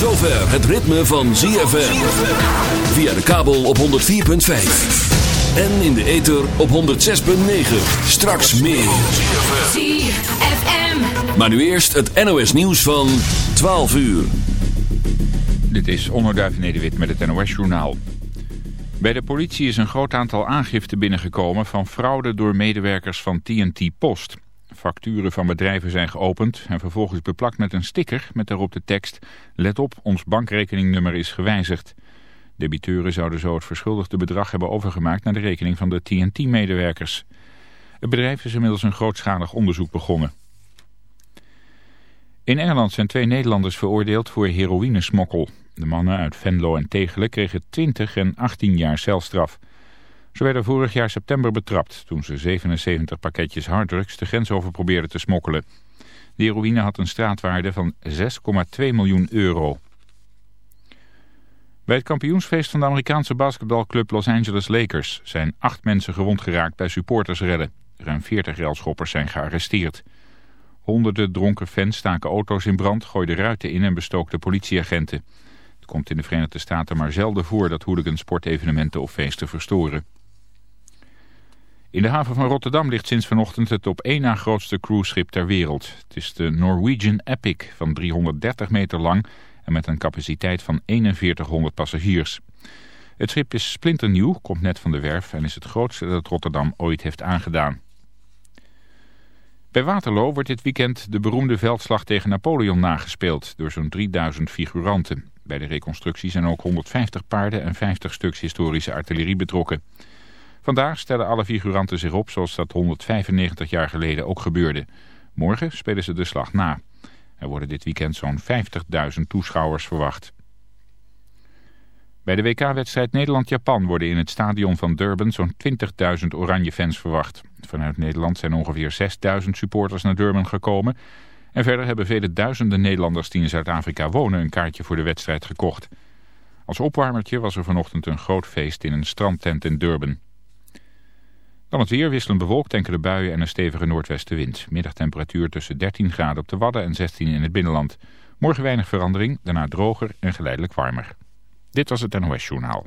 zover het ritme van ZFM. Via de kabel op 104.5. En in de ether op 106.9. Straks meer. ZFM. Maar nu eerst het NOS nieuws van 12 uur. Dit is Onderduif Nederwit met het NOS-journaal. Bij de politie is een groot aantal aangiften binnengekomen van fraude door medewerkers van TNT Post. Facturen van bedrijven zijn geopend en vervolgens beplakt met een sticker met daarop de tekst... Let op, ons bankrekeningnummer is gewijzigd. Debiteuren zouden zo het verschuldigde bedrag hebben overgemaakt naar de rekening van de TNT-medewerkers. Het bedrijf is inmiddels een grootschalig onderzoek begonnen. In Engeland zijn twee Nederlanders veroordeeld voor heroïnesmokkel. De mannen uit Venlo en Tegelen kregen 20 en 18 jaar celstraf. Ze werden vorig jaar september betrapt toen ze 77 pakketjes harddrugs de grens over probeerden te smokkelen. De heroïne had een straatwaarde van 6,2 miljoen euro. Bij het kampioensfeest van de Amerikaanse basketbalclub Los Angeles Lakers zijn acht mensen gewond geraakt bij supportersredden. Ruim 40 relschoppers zijn gearresteerd. Honderden dronken fans staken auto's in brand, gooiden ruiten in en bestookten politieagenten. Het komt in de Verenigde Staten maar zelden voor dat hooligans sportevenementen of feesten verstoren. In de haven van Rotterdam ligt sinds vanochtend het op één na grootste cruiseschip ter wereld. Het is de Norwegian Epic van 330 meter lang en met een capaciteit van 4100 passagiers. Het schip is splinternieuw, komt net van de werf en is het grootste dat Rotterdam ooit heeft aangedaan. Bij Waterloo wordt dit weekend de beroemde veldslag tegen Napoleon nagespeeld door zo'n 3000 figuranten. Bij de reconstructie zijn ook 150 paarden en 50 stuks historische artillerie betrokken. Vandaag stellen alle figuranten zich op zoals dat 195 jaar geleden ook gebeurde. Morgen spelen ze de slag na. Er worden dit weekend zo'n 50.000 toeschouwers verwacht. Bij de WK-wedstrijd Nederland-Japan worden in het stadion van Durban zo'n 20.000 oranje fans verwacht. Vanuit Nederland zijn ongeveer 6.000 supporters naar Durban gekomen. En verder hebben vele duizenden Nederlanders die in Zuid-Afrika wonen een kaartje voor de wedstrijd gekocht. Als opwarmertje was er vanochtend een groot feest in een strandtent in Durban. Dan het weer wisselend bewolkt, enkele buien en een stevige noordwestenwind. Middagtemperatuur tussen 13 graden op de Wadden en 16 in het binnenland. Morgen weinig verandering, daarna droger en geleidelijk warmer. Dit was het NOS Journaal.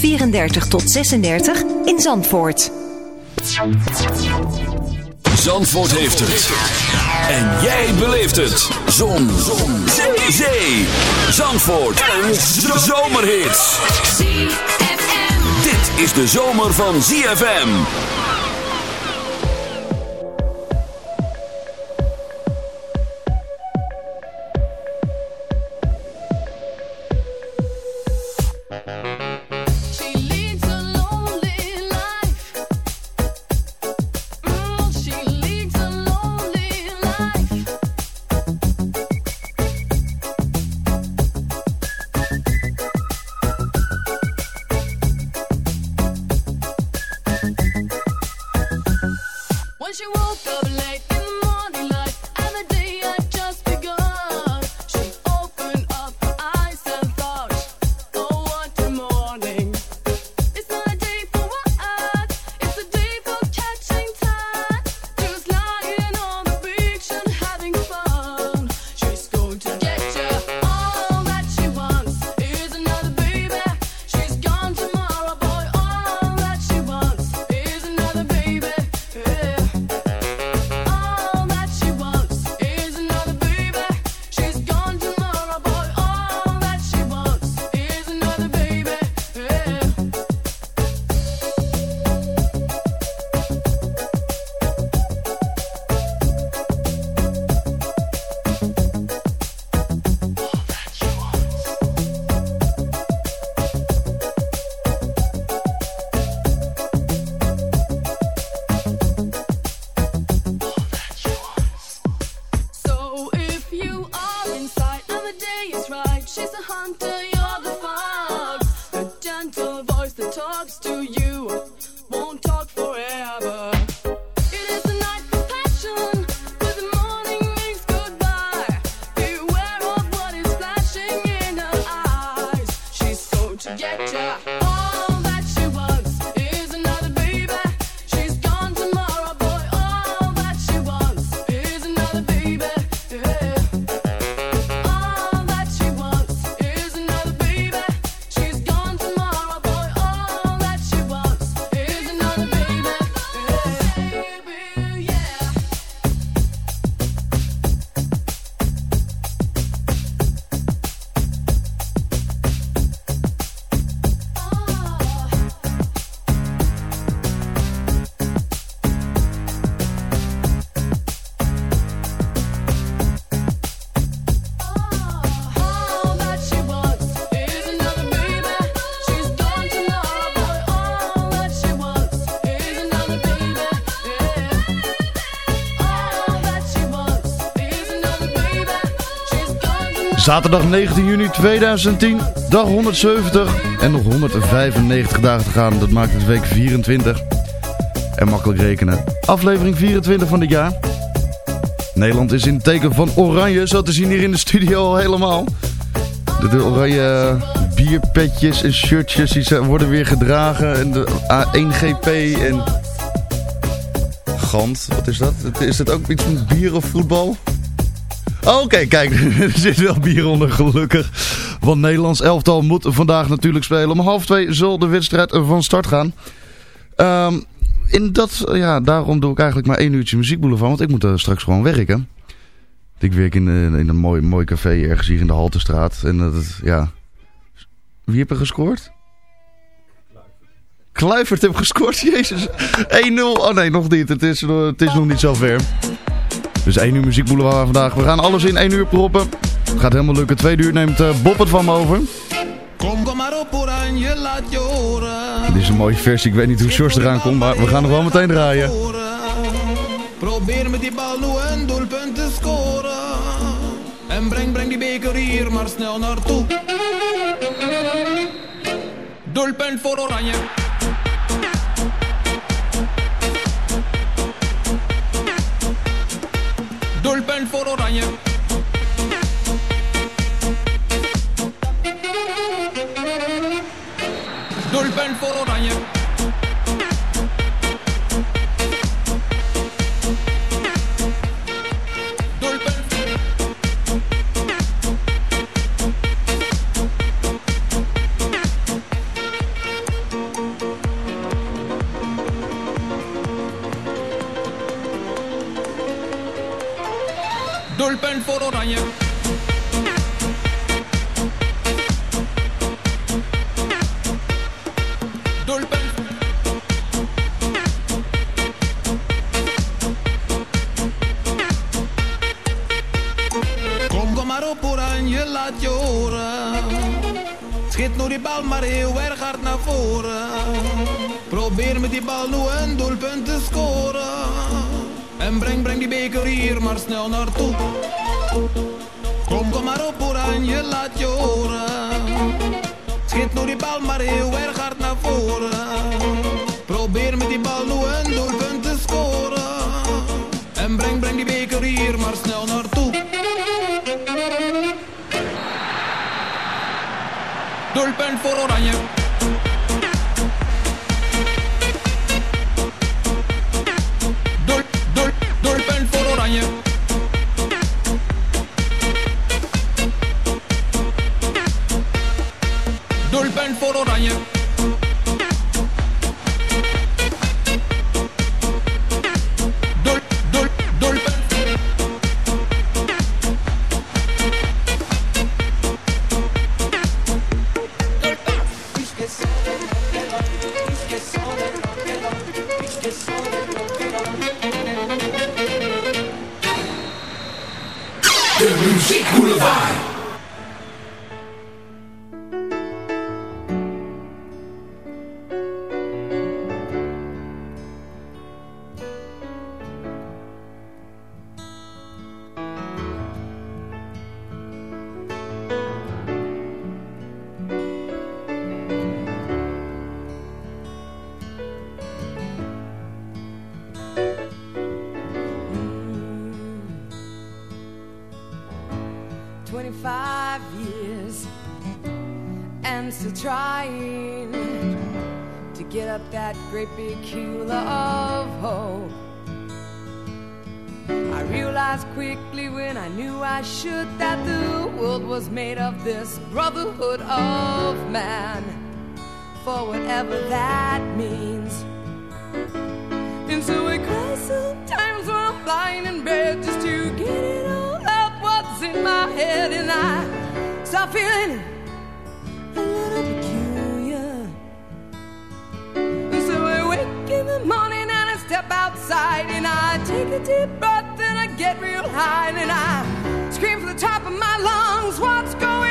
34 tot 36 in Zandvoort. Zandvoort heeft het. En jij beleeft het. Zon. Zon. Zee. Zee. Zandvoort. Een zomerhit. Dit is de zomer van ZFM. talks to you. Zaterdag 19 juni 2010, dag 170 en nog 195 dagen te gaan. Dat maakt het week 24. En makkelijk rekenen. Aflevering 24 van dit jaar. Nederland is in het teken van oranje, zo te zien hier in de studio al helemaal. De, oranje bierpetjes en shirtjes die worden weer gedragen. En de A1GP en... Gant, wat is dat? Is dat ook iets van bier of voetbal? Oké, kijk, er zit wel bier onder, gelukkig. Want Nederlands elftal moet vandaag natuurlijk spelen. Om half twee zal de wedstrijd van start gaan. Um, in dat, ja, daarom doe ik eigenlijk maar één uurtje muziekboulevard. Want ik moet er straks gewoon werken. Ik werk in, in een mooi, mooi café ergens hier in de Haltestraat. En dat, ja... Wie heeft er gescoord? Kluivert heeft gescoord, jezus. 1-0. Oh nee, nog niet. Het is, het is nog niet zo ver. Dus 1 uur muziek boulevard vandaag. We gaan alles in 1 uur proppen. Het gaat helemaal lukken. Twee uur neemt uh, Bob het van me over. Kom, kom maar op oranje, laat je horen. Dit is een mooie versie. Ik weet niet hoe Sjors eraan komt, maar we gaan nog wel meteen draaien. Probeer met die bal nu een doelpunt te scoren. En breng, breng die beker hier maar snel naartoe. Doelpunt voor oranje. Doelpunt voor Oranje. Doelpunt voor Oranje. Doelpunt voor Oranje. Die beker hier maar snel naartoe. Kom, kom maar op Oranje, laat je horen. Schiet nu die bal maar heel erg hard naar voren. Probeer met die bal nu een doelpunt te scoren. En breng, breng die beker hier maar snel naartoe. Doelpunt voor Oranje. Sometimes when I'm lying in bed just to get it all out what's in my head, and I start feeling a little peculiar. And so I wake in the morning and I step outside and I take a deep breath and I get real high and I scream from the top of my lungs, what's going on?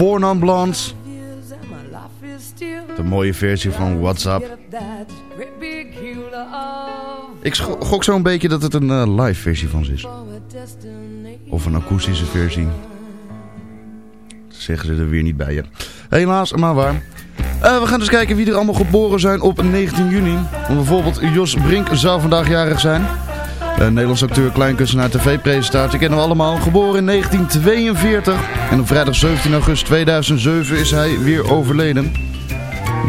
De voornaam Blondes. De mooie versie van WhatsApp. Ik gok zo'n beetje dat het een uh, live versie van ze is. Of een akoestische versie. Zeggen ze er weer niet bij je. Helaas, maar waar. Uh, we gaan dus kijken wie er allemaal geboren zijn op 19 juni. Bijvoorbeeld Jos Brink zou vandaag jarig zijn. Nederlands acteur, kleinkunstenaar, tv-presentatie kennen we allemaal. Geboren in 1942 en op vrijdag 17 augustus 2007 is hij weer overleden.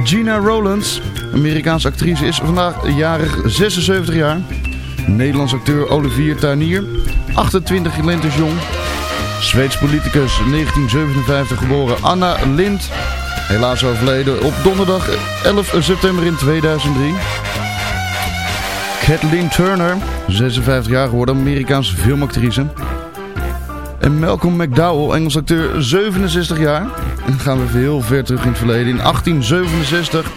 Gina Rowlands, Amerikaanse actrice, is vandaag jarig 76 jaar. Nederlands acteur Olivier Tuinier, 28 lentes jong. Zweeds politicus, 1957 geboren Anna Lind. Helaas overleden op donderdag 11 september in 2003. Kathleen Turner, 56 jaar geworden, Amerikaanse filmactrice. En Malcolm McDowell, Engels acteur, 67 jaar. En dan gaan we heel ver terug in het verleden. In 1867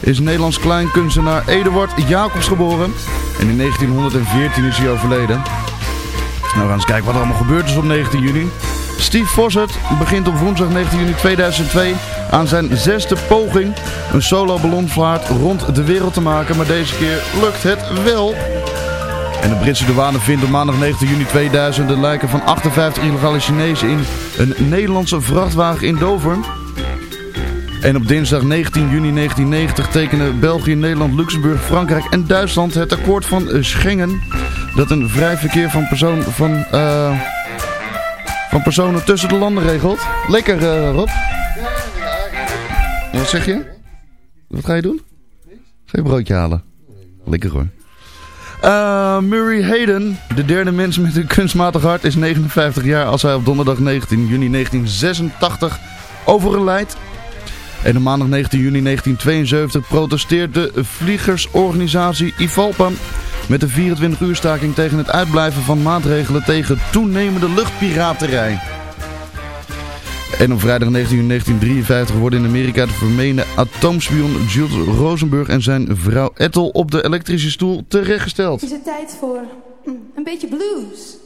is Nederlands kleinkunstenaar Eduard Jacobs geboren. En in 1914 is hij overleden. Nou, we gaan eens kijken wat er allemaal gebeurd is op 19 juni. Steve Fossett begint op woensdag 19 juni 2002 aan zijn zesde poging een solo ballonvaart rond de wereld te maken. Maar deze keer lukt het wel. En de Britse douane vindt op maandag 19 juni 2000 de lijken van 58 illegale Chinezen in een Nederlandse vrachtwagen in Dover. En op dinsdag 19 juni 1990 tekenen België, Nederland, Luxemburg, Frankrijk en Duitsland het akkoord van Schengen. Dat een vrij verkeer van, persoon, van, uh, van personen tussen de landen regelt. Lekker uh, Rob. Wat zeg je? Wat ga je doen? Je broodje halen? Lekker hoor. Uh, Murray Hayden, de derde mens met een kunstmatig hart, is 59 jaar als hij op donderdag 19 juni 1986 overlijdt. En op maandag 19 juni 1972 protesteert de vliegersorganisatie IVALPA met de 24 uur staking tegen het uitblijven van maatregelen tegen toenemende luchtpiraterij. En op vrijdag 19 juni 1953 worden in Amerika de vermeende atoomspion Jules Rosenberg en zijn vrouw Ethel op de elektrische stoel terechtgesteld. Is het tijd voor een beetje blues?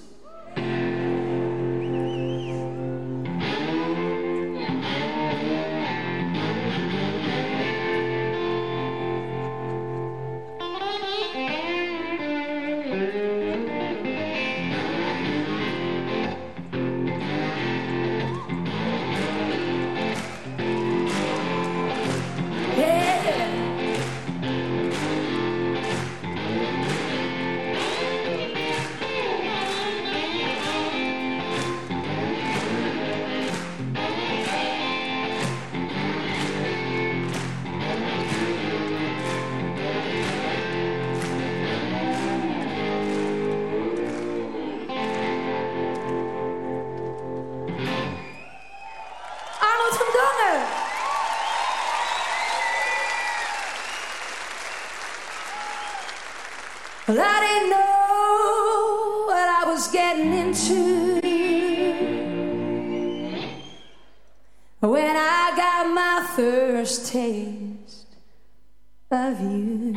Of you.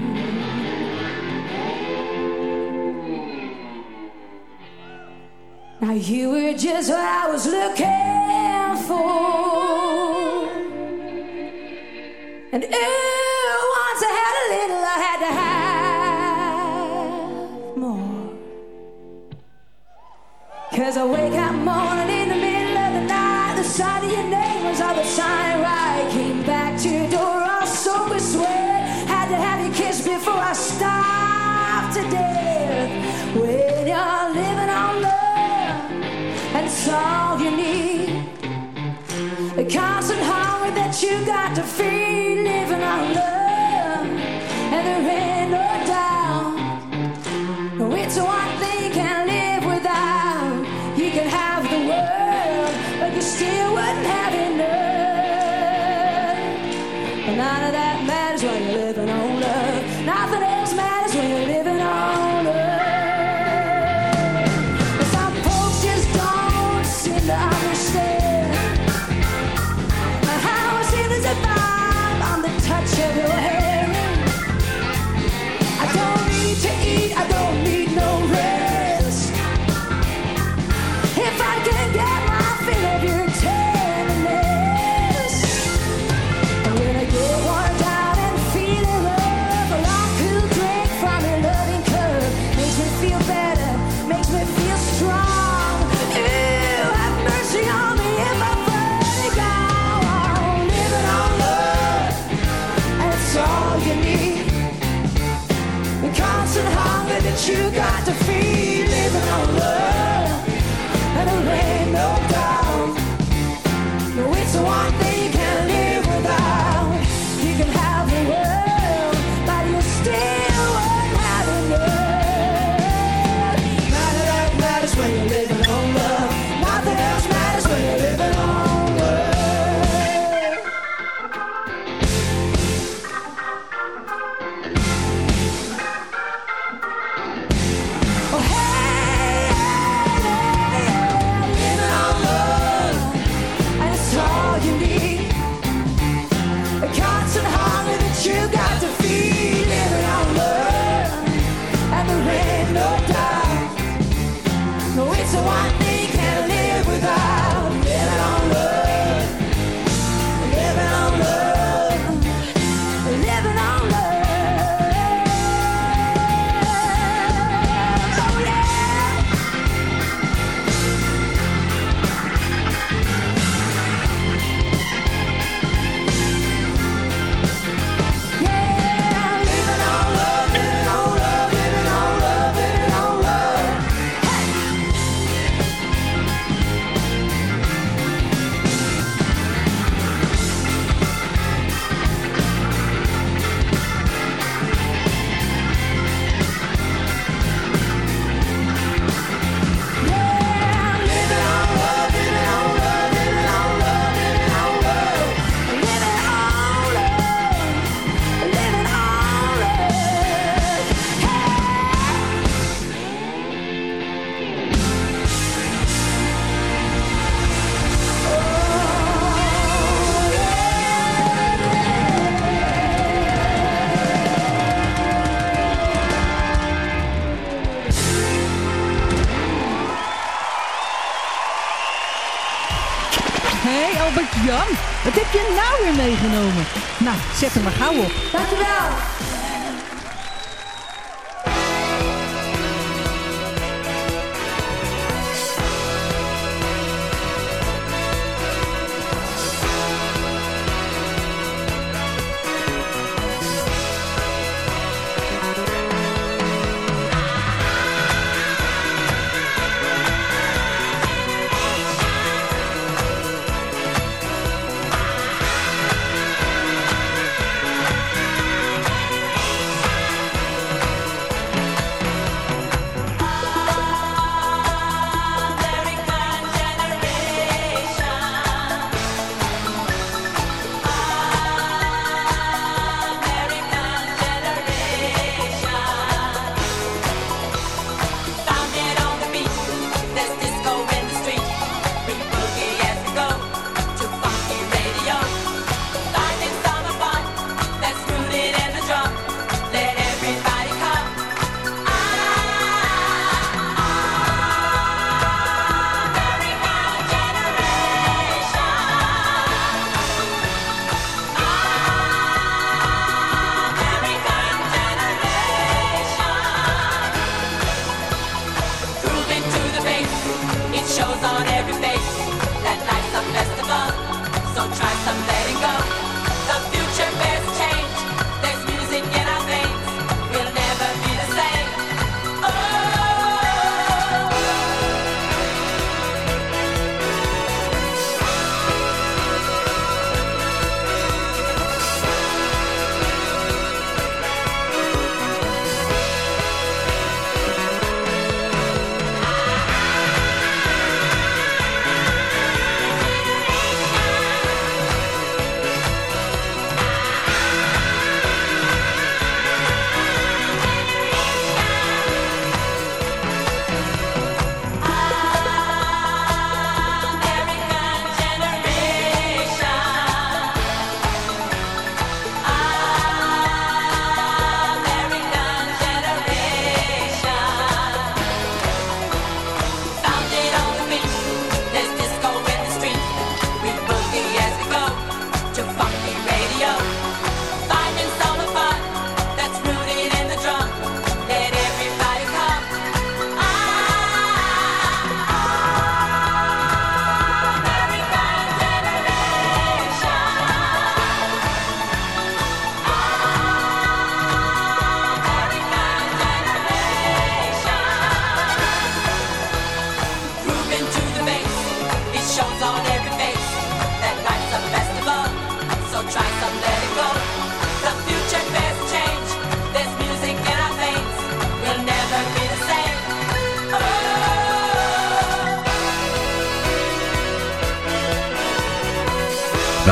Now you were just what I was looking for, and ooh, once I had a little, I had to have. More. Cause I wake up morning in the middle of the night The sight of your name was on the sign I Came back to your door all with sweat To have you kiss before I starved to death. When you're living on love And it's all you need. The constant hunger that you got to feed Living on love None of that matters when you're living on love. Nothing else matters when you're living meegenomen. Nou, zet hem maar gauw op. Dankjewel.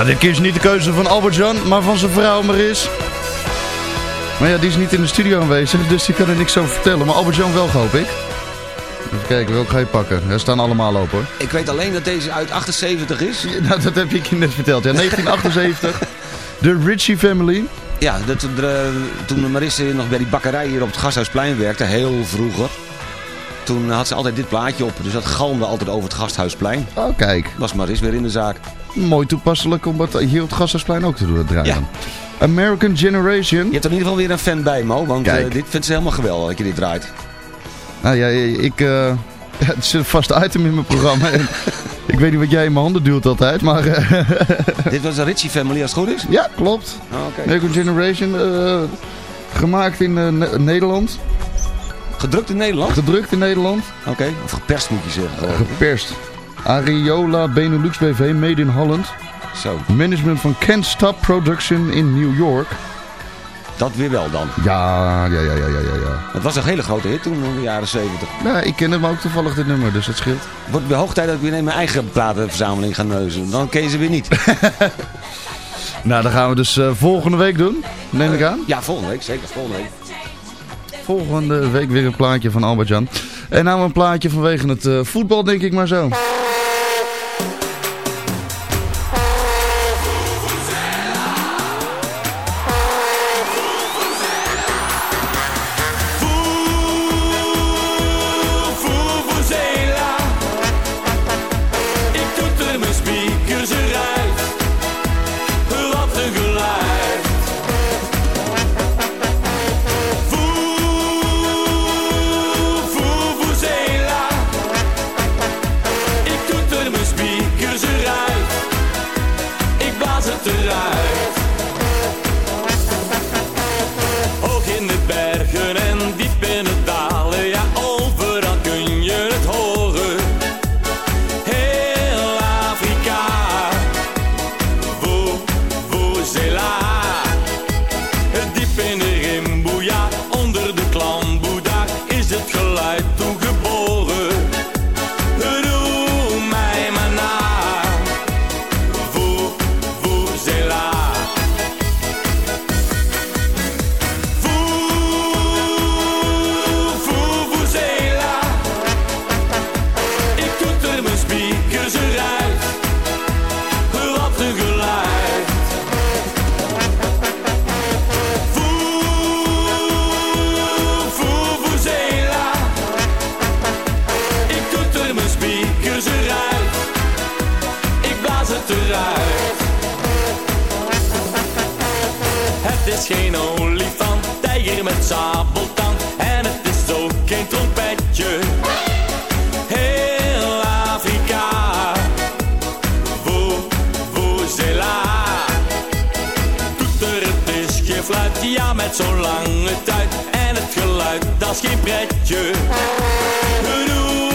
Nou, dit keer is niet de keuze van Albert-Jan, maar van zijn vrouw Maris. Maar ja, die is niet in de studio aanwezig, dus die kan er niks over vertellen. Maar Albert-Jan wel, hoop ik. Even kijken, welke ga je pakken? Er staan allemaal op hoor. Ik weet alleen dat deze uit 78 is. nou, dat heb ik je net verteld. Ja, 1978. de Ritchie Family. Ja, dat, de, toen Marisse nog bij die bakkerij hier op het Gasthuisplein werkte, heel vroeger. Toen had ze altijd dit plaatje op. Dus dat galmde altijd over het Gasthuisplein. Oh, kijk. Was Maris weer in de zaak. Mooi toepasselijk om dat hier op het Gasthuisplein ook te doen draaien. Ja. American Generation. Je hebt er in ieder geval weer een fan bij, Mo. Want uh, dit vindt ze helemaal geweldig dat je dit draait. Nou ja, ik... Uh, het is een vast item in mijn programma. ik weet niet wat jij in mijn handen duwt altijd, maar... Uh, dit was een Ritchie Family als het goed is? Ja, klopt. Oh, okay. American Generation. gemaakt in Nederland. Gedrukt in Nederland? Gedrukt in Nederland. Oké, okay. of geperst moet je zeggen. Geperst. Ariola Benelux BV, made in Holland. Zo. Management van Can't Stop Production in New York. Dat weer wel dan. Ja, ja, ja, ja, ja, ja. Het was een hele grote hit toen in de jaren 70. Ja, ik ken hem ook toevallig dit nummer, dus dat scheelt. Het wordt weer hoog tijd dat ik weer in mijn eigen platenverzameling ga neuzen. Dan ken je ze weer niet. nou, dat gaan we dus uh, volgende week doen, neem ik aan. Ja, volgende week, zeker volgende week. Volgende week weer een plaatje van Albert-Jan. En nou een plaatje vanwege het uh, voetbal, denk ik maar zo. met sabeltang en het is ook geen trompetje. Heel Afrika, woe, woezela. Toeter, het is geen fluit, ja met zo'n lange tuin En het geluid, dat is geen pretje. Doe,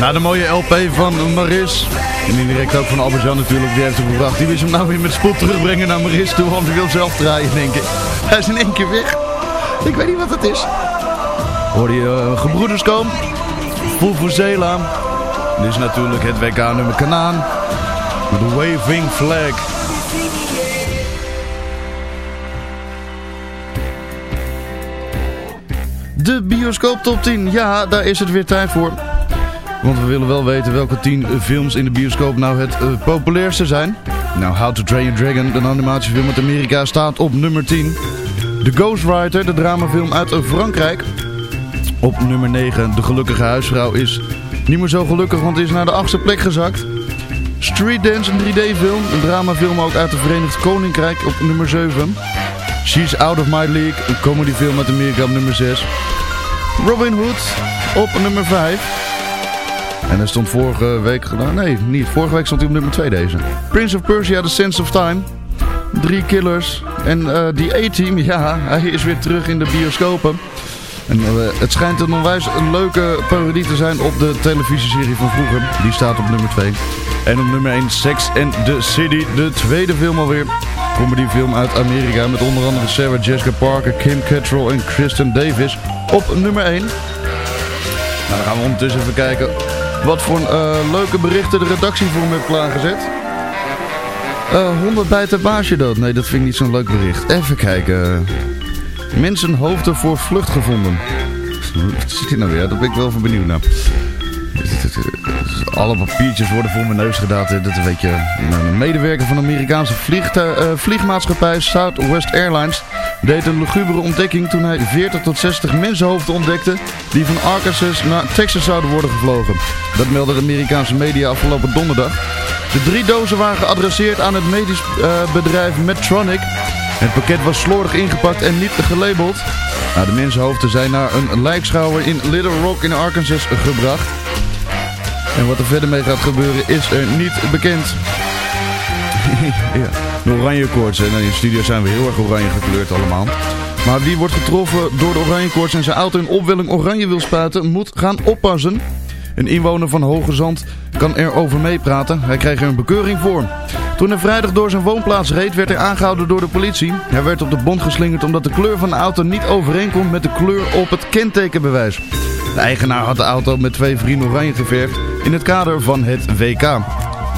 Na de mooie LP van Maris. En indirect ook van Albert-Jan natuurlijk, die heeft hem gebracht. Die wist hem nou weer met spoed terugbrengen naar Maris toe, want hij wil zelf draaien, denk ik. Hij is in één keer weg. Ik weet niet wat het is. Hoorde je uh, gebroeders komen? Vuvuzela. Dit is natuurlijk het WK-nummer Kanaan. Met de waving flag. De bioscoop top 10. Ja, daar is het weer tijd voor. Want we willen wel weten welke 10 films in de bioscoop nou het uh, populairste zijn. Nou, How to Train Your Dragon, een animatiefilm uit Amerika, staat op nummer 10. The Ghostwriter, de dramafilm uit Frankrijk. Op nummer 9, De Gelukkige Huisvrouw, is niet meer zo gelukkig, want is naar de achtste plek gezakt. Street Dance, een 3D-film, een dramafilm ook uit het Verenigd Koninkrijk op nummer 7. She's Out of My League, een comedyfilm uit Amerika op nummer 6. Robin Hood op nummer 5. En er stond vorige week gedaan. Nee, niet. Vorige week stond hij op nummer 2 deze. Prince of Persia, The Sense of Time. Drie Killers. En eh, die A-Team, ja, hij is weer terug in de bioscopen. En uh, het schijnt een onwijs een leuke parodie te zijn op de televisieserie van vroeger. Die staat op nummer 2. En op nummer 1 Sex and the City, de tweede film alweer. Comedyfilm uit Amerika met onder andere Sarah Jessica Parker, Kim Cattrall en Kristen Davis op nummer 1. Nou, dan gaan we ondertussen even kijken wat voor uh, leuke berichten de redactie voor me heeft klaargezet. Uh, 100 bijten baasje dood. Nee, dat vind ik niet zo'n leuk bericht. Even kijken. Mensenhoofden voor vlucht gevonden. Wat zit hier nou weer? Daar ben ik wel van benieuwd naar. Alle papiertjes worden voor mijn neus gedaan. Dat weet je. Een medewerker van de Amerikaanse uh, vliegmaatschappij Southwest Airlines deed een lugubere ontdekking toen hij 40 tot 60 mensenhoofden ontdekte die van Arkansas naar Texas zouden worden gevlogen. Dat meldde de Amerikaanse media afgelopen donderdag. De drie dozen waren geadresseerd aan het medisch uh, bedrijf Medtronic. Het pakket was slordig ingepakt en niet gelabeld. Nou, de mensenhoofden zijn naar een lijkschouwer in Little Rock in Arkansas gebracht. En wat er verder mee gaat gebeuren is er niet bekend. ja, de oranje koorts. En in de studio zijn we heel erg oranje gekleurd allemaal. Maar wie wordt getroffen door de oranje koorts en zijn auto in opwelling oranje wil spuiten, moet gaan oppassen. Een inwoner van Hoge Zand kan erover meepraten. Hij kreeg er een bekeuring voor. Toen hij vrijdag door zijn woonplaats reed, werd hij aangehouden door de politie. Hij werd op de bond geslingerd omdat de kleur van de auto niet overeenkomt met de kleur op het kentekenbewijs. De eigenaar had de auto met twee vrienden oranje geverfd in het kader van het WK.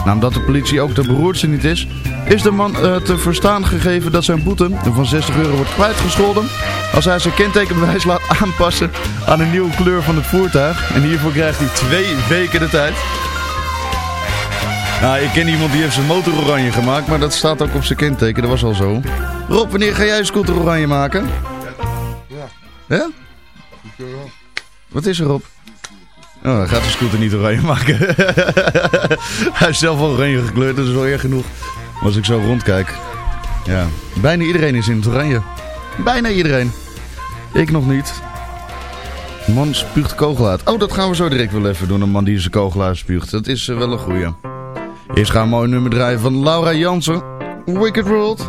Nadat de politie ook de beroerdste niet is, is de man uh, te verstaan gegeven dat zijn boete van 60 euro wordt kwijtgescholden als hij zijn kentekenbewijs laat aanpassen aan een nieuwe kleur van het voertuig. En hiervoor krijgt hij twee weken de tijd. Nou, ik ken iemand die heeft zijn motor oranje gemaakt, maar dat staat ook op zijn kenteken, dat was al zo. Rob, wanneer ga jij je scooter oranje maken? Ja. Ja? Wat is er, Rob? Oh, hij gaat de scooter niet oranje maken. hij is zelf al oranje gekleurd, dat is wel erg genoeg. Als ik zo rondkijk. Ja, bijna iedereen is in het oranje. Bijna iedereen. Ik nog niet. Man spuugt kogel uit. Oh, dat gaan we zo direct wel even doen. Een man die zijn kogel uitspuugt. Dat is uh, wel een goeie. Eerst gaan we een mooi nummer draaien van Laura Jansen. Wicked World.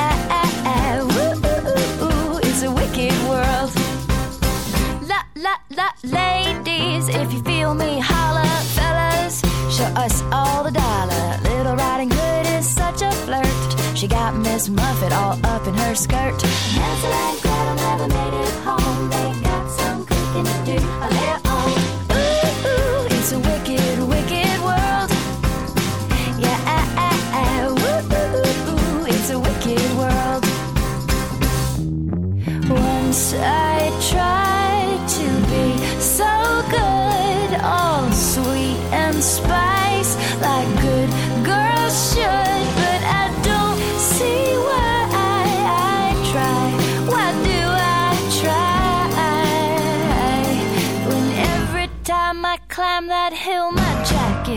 us all the dollar. Little Riding Hood is such a flirt. She got Miss Muffet all up in her skirt. Hansel and Gretel never made it home. They got some cooking to do of their own. Ooh, ooh, it's a wicked, wicked world. Yeah, ooh, ooh, ooh, it's a wicked world. Once I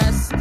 Rest.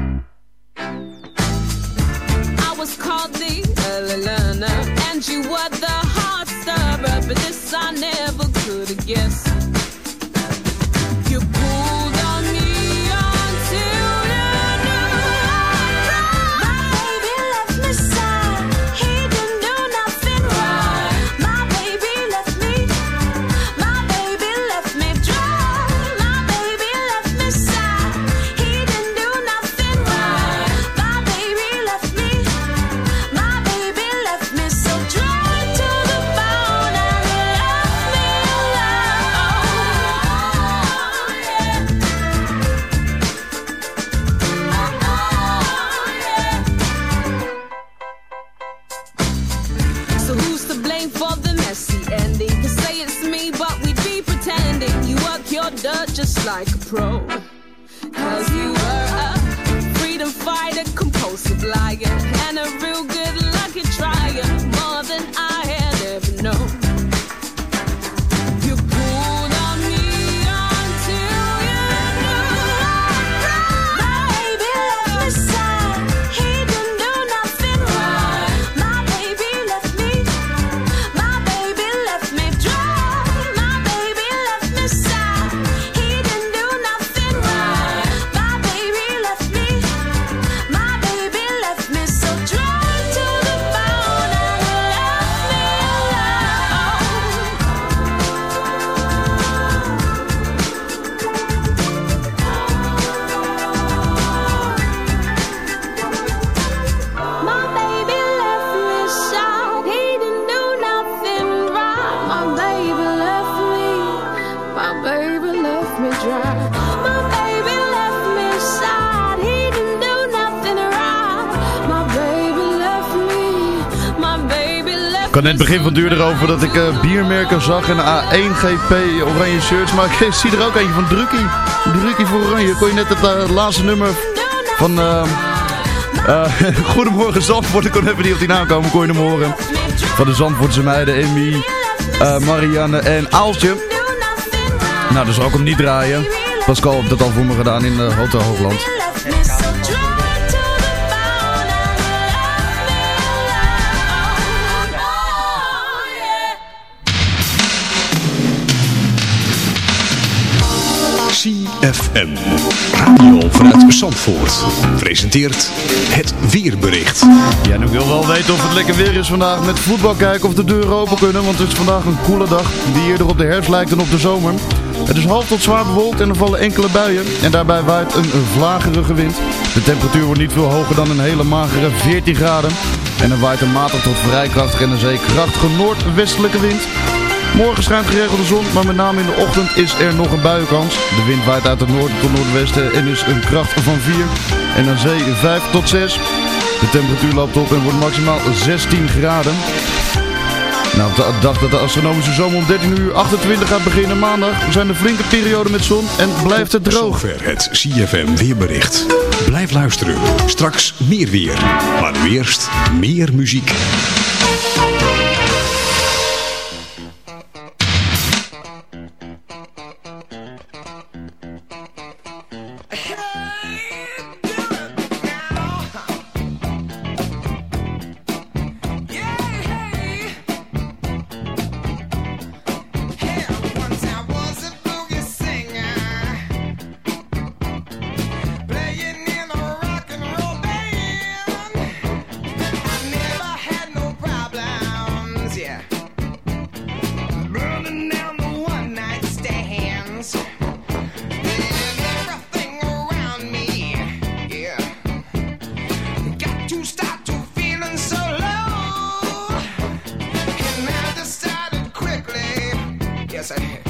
Het begin van uur erover dat ik eh, biermerken zag en A1GP oranje shirts. Maar ik zie er ook eentje van Drukkie. Drukkie voor oranje. Kon je net het eh, laatste nummer van eh, Goedemorgen Zandvoort. Ik kon even niet op die naam komen. Kon je hem horen. Van de Zandvoortse meiden. Emmy, Marianne en Aaltje. Nou, dus zal ik hem niet draaien. Pascal heeft dat al voor me gedaan in Hotel Hoogland. CFM. Radio vanuit Zandvoort. Presenteert het weerbericht. Ja, ik wil wel weten of het lekker weer is vandaag met voetbal kijken of de deuren open kunnen. Want het is vandaag een koele dag die eerder op de herfst lijkt dan op de zomer. Het is half tot zwaar bewolkt en er vallen enkele buien. En daarbij waait een vlagerige wind. De temperatuur wordt niet veel hoger dan een hele magere 14 graden. En er waait een matig tot vrij krachtig en een zee krachtige noordwestelijke wind. Morgen schijnt geregeld de zon, maar met name in de ochtend is er nog een buienkans. De wind waait uit het noorden tot noordwesten en is een kracht van 4 en aan zee 5 tot 6. De temperatuur loopt op en wordt maximaal 16 graden. Nou, de dag dat de astronomische zomer om 13 uur 28 gaat beginnen maandag zijn er flinke perioden met zon en blijft het droog. Zover het CFM weerbericht. Blijf luisteren. Straks meer weer. Maar nu eerst meer muziek. Yes, I,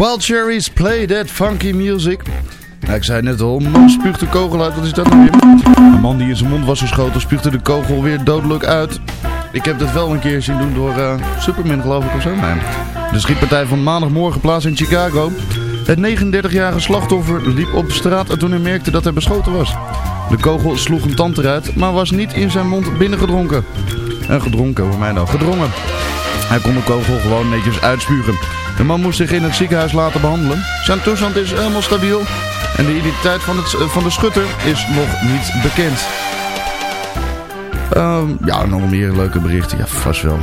Wild Cherries, play that funky music. Ik zei net al, man spuugt de kogel uit. Wat is dat nou weer? Een man die in zijn mond was geschoten spuugde de kogel weer dodelijk uit. Ik heb dat wel een keer zien doen door uh, Superman geloof ik of zo. Nee. De schietpartij van maandagmorgen plaats in Chicago. Het 39-jarige slachtoffer liep op straat toen hij merkte dat hij beschoten was. De kogel sloeg een tand eruit, maar was niet in zijn mond binnengedronken. En gedronken, voor mij nou, gedrongen. Hij kon de kogel gewoon netjes uitspugen. De man moest zich in het ziekenhuis laten behandelen. Zijn toestand is helemaal stabiel. En de identiteit van, het, van de schutter is nog niet bekend. Um, ja, nog meer leuke berichten. Ja, vast wel.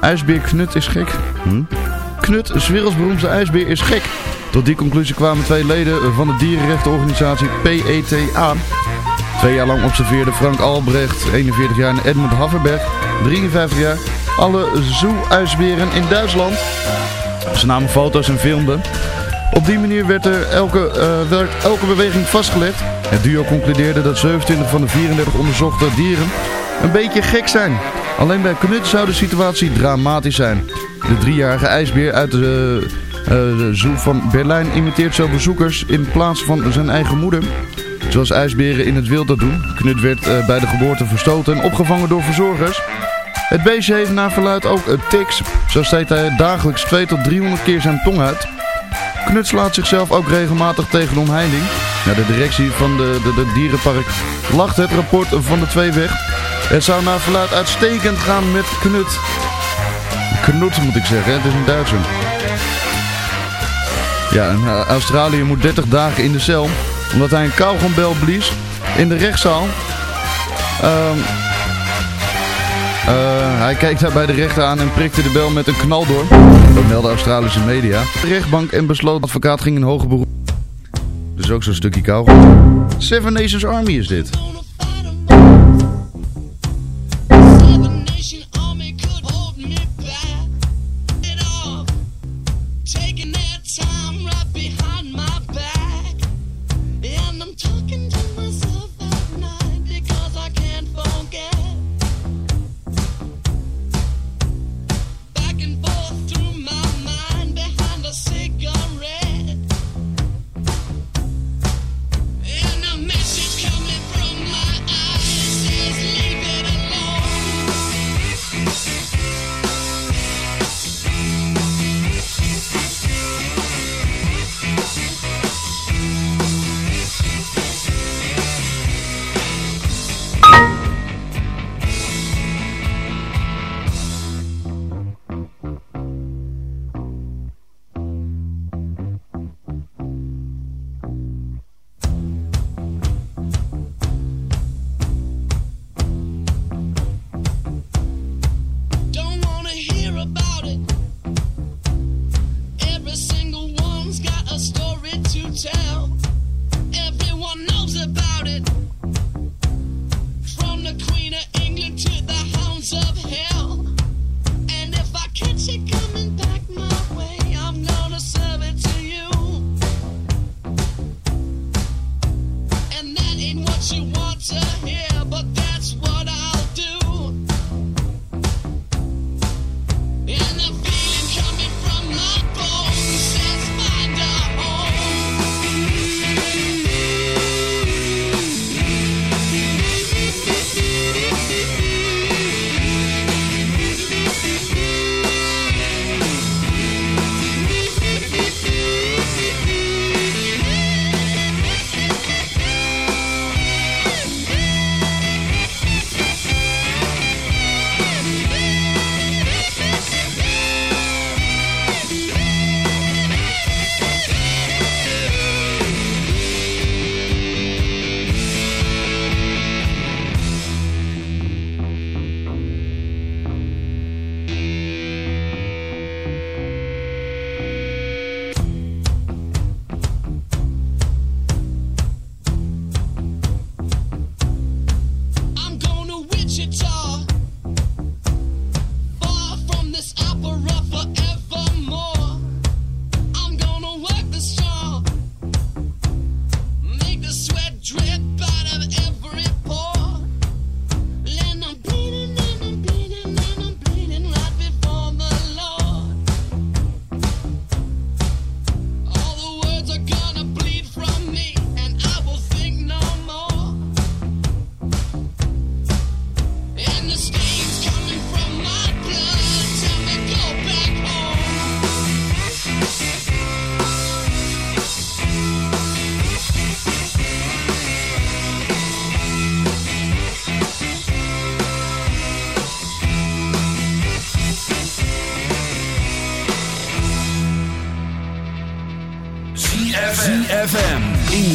IJsbeer Knut is gek. Hm? Knut, de wereldberoemdste ijsbeer, is gek. Tot die conclusie kwamen twee leden van de dierenrechtenorganisatie PETA. Twee jaar lang observeerde Frank Albrecht, 41 jaar, en Edmund Haverberg, 53 jaar, alle zoo-ijsberen in Duitsland. Ze namen foto's en filmden. Op die manier werd er elke, uh, werd elke beweging vastgelegd. Het duo concludeerde dat 27 van de 34 onderzochte dieren een beetje gek zijn. Alleen bij Knut zou de situatie dramatisch zijn. De driejarige ijsbeer uit de, uh, de zoo van Berlijn imiteert zo bezoekers in plaats van zijn eigen moeder. Zoals ijsberen in het wild dat doen. Knut werd uh, bij de geboorte verstoten en opgevangen door verzorgers. Het beestje heeft naar verluid ook een tics. Zo steekt hij dagelijks 2 tot 300 keer zijn tong uit. Knut slaat zichzelf ook regelmatig tegen de omheining. De directie van de, de, dierenpark lacht het rapport van de twee weg. Het zou naar verluid uitstekend gaan met Knut. Knut moet ik zeggen, het is een Duitser. Ja, en, uh, Australië moet 30 dagen in de cel omdat hij een kauwgombel blies in de rechtszaal. Um, uh, hij kijkt daar bij de rechter aan en prikte de bel met een knal door. Dat meldde Australische media. De rechtbank en besloot advocaat ging in hoger beroep. Dus ook zo'n stukje kauwgom. Seven Nations Army is dit.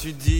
tu dis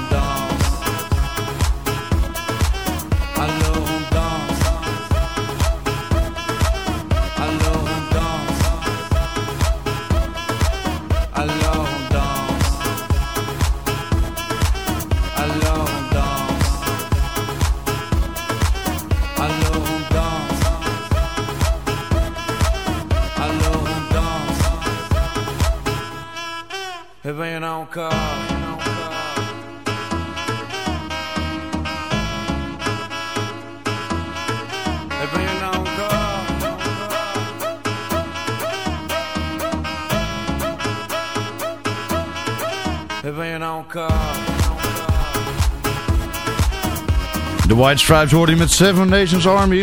White Stripes hoorde je met Seven Nations Army.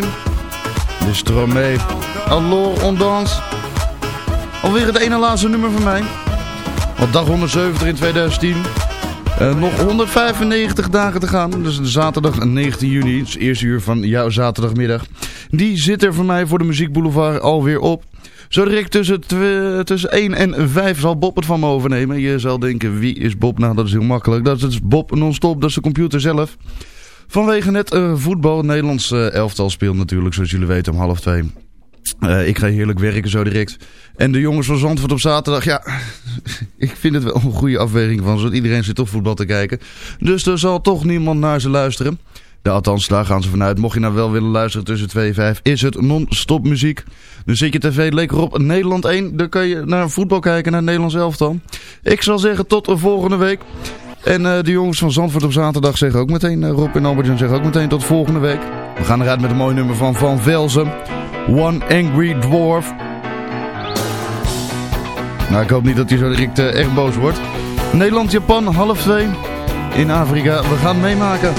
De Stromee. Alors on dans. Alweer het ene laatste nummer van mij. Op dag 170 in 2010. Eh, nog 195 dagen te gaan. Dus zaterdag 19 juni. Dus eerste uur van jouw zaterdagmiddag. Die zit er voor mij voor de Muziek Boulevard alweer op. Zo direct tussen, tussen 1 en 5 zal Bob het van me overnemen. Je zal denken, wie is Bob? Nou, dat is heel makkelijk. Dat is Bob non-stop, dat is de computer zelf. Vanwege net eh, voetbal. Het Nederlands eh, elftal speelt natuurlijk, zoals jullie weten, om half twee. Eh, ik ga heerlijk werken zo direct. En de jongens van Zandvoort op zaterdag, ja, ik vind het wel een goede afweging van ze. Iedereen zit toch voetbal te kijken. Dus er zal toch niemand naar ze luisteren. Ja, althans, daar gaan ze vanuit. Mocht je nou wel willen luisteren tussen 2 en 5, is het non-stop muziek. Dan zit je tv lekker op Nederland 1. Dan kan je naar voetbal kijken, naar Nederlands elftal. Ik zal zeggen tot de volgende week. En eh, de jongens van Zandvoort op zaterdag zeggen ook meteen, eh, Rob en Albert-Jan zeggen ook meteen tot volgende week. We gaan eruit met een mooi nummer van Van Velzen. One Angry Dwarf. Nou, ik hoop niet dat hij zo direct echt boos wordt. Nederland-Japan, half twee. In Afrika, we gaan meemaken.